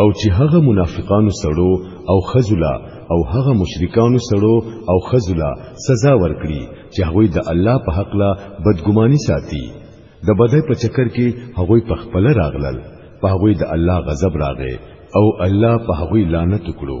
او چې هغه منافقانو سړو او خزلا او هغه مشرکانو سړو او خزلا سزا ورکړي چې هغه د الله په حق لا بدګماني ساتي د بدای په چکر کې هغه په خپل راغلل په هغه د الله غضب راغې او الله په هغه لعنت کړو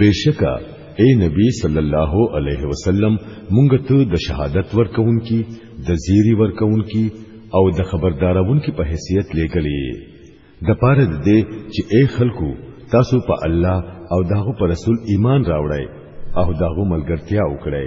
بشکا اے نبی صلی الله علیه وسلم مونږ ته د شهادت ورکوونکی د زیری ورکوونکی او د خبردارونکي په حیثیت لېږلې د پاره د دې چې اے خلکو تاسو په الله او داغه پر رسول ایمان راوړی او داغه ملګرتیا وکړی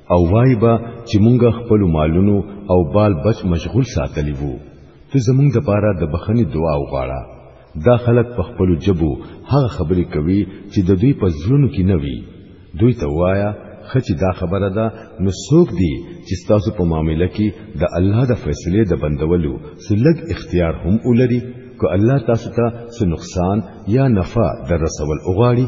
او وای با چې مونږه خپل مالونو او بال بچ مشغول ساتلی وو ته زمونږ د پاره د بخنې دعا وغواړه دا خلک په خپل جبو هغه خبرې کوي چې د دوی په ځلونو کې نه وي دوی ته وایا خچې دا خبره ده نو څوک دی چې تاسو په معاملې کې د الله د فیصلې د بندولو سلګ اختیار هم ولري کو الله تاسو ته څه نقصان یا نفع در رسول اوغاړي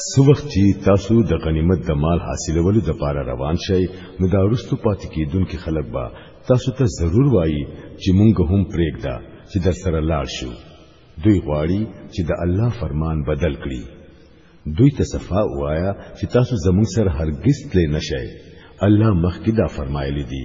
سو وخت چې تاسو د غنیمت د مال حاصلولو د پاره روان شئ نو دا رستو پاتې کیدونکو خلک به تاسو ته ضرور وایي چې مونږ هم پرېږده چې در سره لاړ شو دوی غواړي چې د الله فرمان بدل کړي دوی ته صفا وایا چې تاسو زموږ سره هرگز تللی نشئ الله مخکې دا فرمایلی دی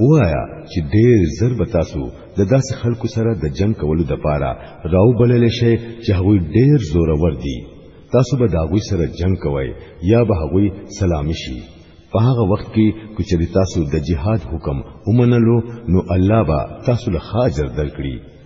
وایا چې ډېر زر به تاسو د داسې خلکو سره د جنگ کولو د پاره راو بلل شي چې هغوی ډېر زور ور دي تاسو به دا غوي سره جنگ کوئ یا به هغوی سلام شي په هغه وخت کې کچري تاسو د جهاد حکم ومنلو نو الله با تاسو له خاجر درکړي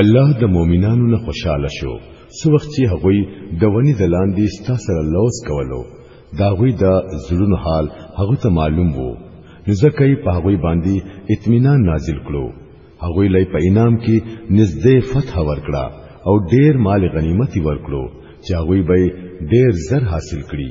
الله د مؤمنانو نه خوشاله شو څو وخت چې هغوی د ونی د لاندې ستا سره لوس کولو دا غوی د زړونو حال هغه ته معلوم وو نو ځکه یې په هغوی باندې اطمینان نازل کړو هغوی لای په انعام کې نږدې فتح ورکړه او ډیر مال غنیمت ورکړو چې هغوی به ډیر زر حاصل کړي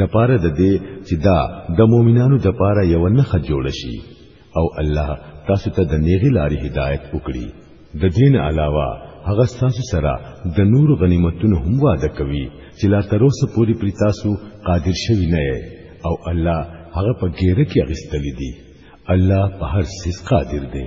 د پاره د دې چې دا د مؤمنانو د پاره یو نه خ جوړ شي او الله تاسو ته د نیغي لارې هدایت وکړي د دین علاوه هغه تاسو سره د نور غنیمتونو هم وعده کوي چې لا تر اوسه پوری پر تاسو قادر شوی نه او الله هغه په ګیره کې اغستلی دی الله په هر څه قادر دی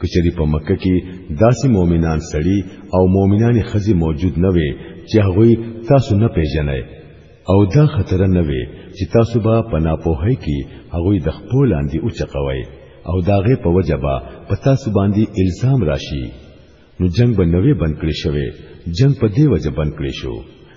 کچری په مکه کې داسې مؤمنان سړي او مؤمنانې خزي موجود نه وي چې هغه تاسو نه پیژنئ او دا خطر نه وي چې تاسو به په ناپوهۍ کې هغه د خپل لاندې اوچقوي او داغه په وجبه په تاسو باندې الزام راشي نو جنگ به نوې بند کړی شوی جنگ په دې وجه بند کړی شو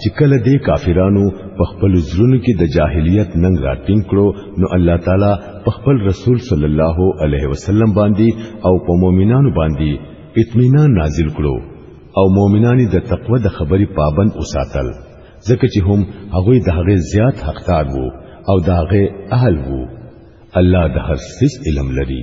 چې کله دې کافرانو په خپل زړونو کې د جاهلیت ننګ راټینګ کړو نو الله تعالی په خپل رسول صلی الله علیه وسلم باندې او په مؤمنانو باندې اطمینان نازل کړو او مؤمنانی د تقوا د خبرې پابند اوساتل ځکه چې هم هغه د هغه زیات حقدار وو او د هغه اهل وو الله د هر څه علم لري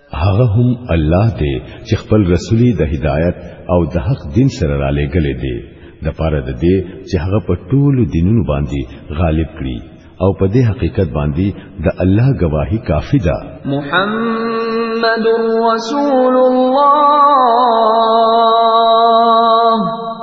هغه هم الله دی چې خپل رسولي د هدایت او د حق دین سره را لېګلې دی د پاره د دې چې هغه په ټولو دینونو باندې غالب کړي او په دې حقیقت باندې د الله گواهی کافی ده محمد رسول الله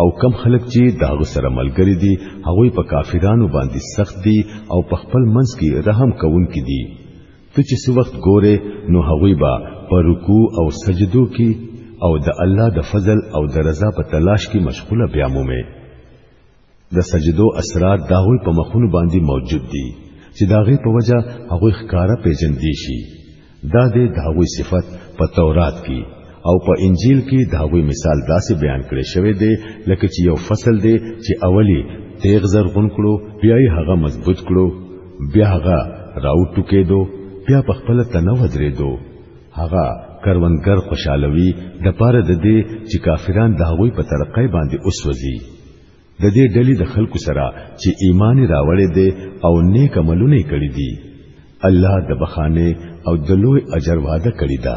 او کم خلک چې داغه سره ملګری دي هغه په کافرانو باندې سخت دي او په خپل منځ کې رحم کوونکې دي ته چې څو وخت ګوره نو هغه به په رکوع او سجدو کې او د الله د فضل او د رضا په تلاش کې مشغوله بیا مومه د سجدو اسرار داغه په مخونو باندې موجود دي چې داغه په وجه هغه ښکارا پیژندې شي دا دې داوی صفت په تورات کې او په انجیل کې داوی مثال داسې بیان کړی شوی دی لکه چې یو فصل دی چې اولی تیغ زرغون کړو بیا یې هغه مضبوط کړو بیا هغه راوټو کېدو بیا په خپل تنو درېدو هغه کروندګر خوشالوي د پاره د دې چې کافران داوی په ترقې باندې اوسوځي د دې ډلې د خلکو سره چې ایمان راوړې دي او نیک عملونه کړې دي الله د بخانه او د لوی اجر وعده کړی ده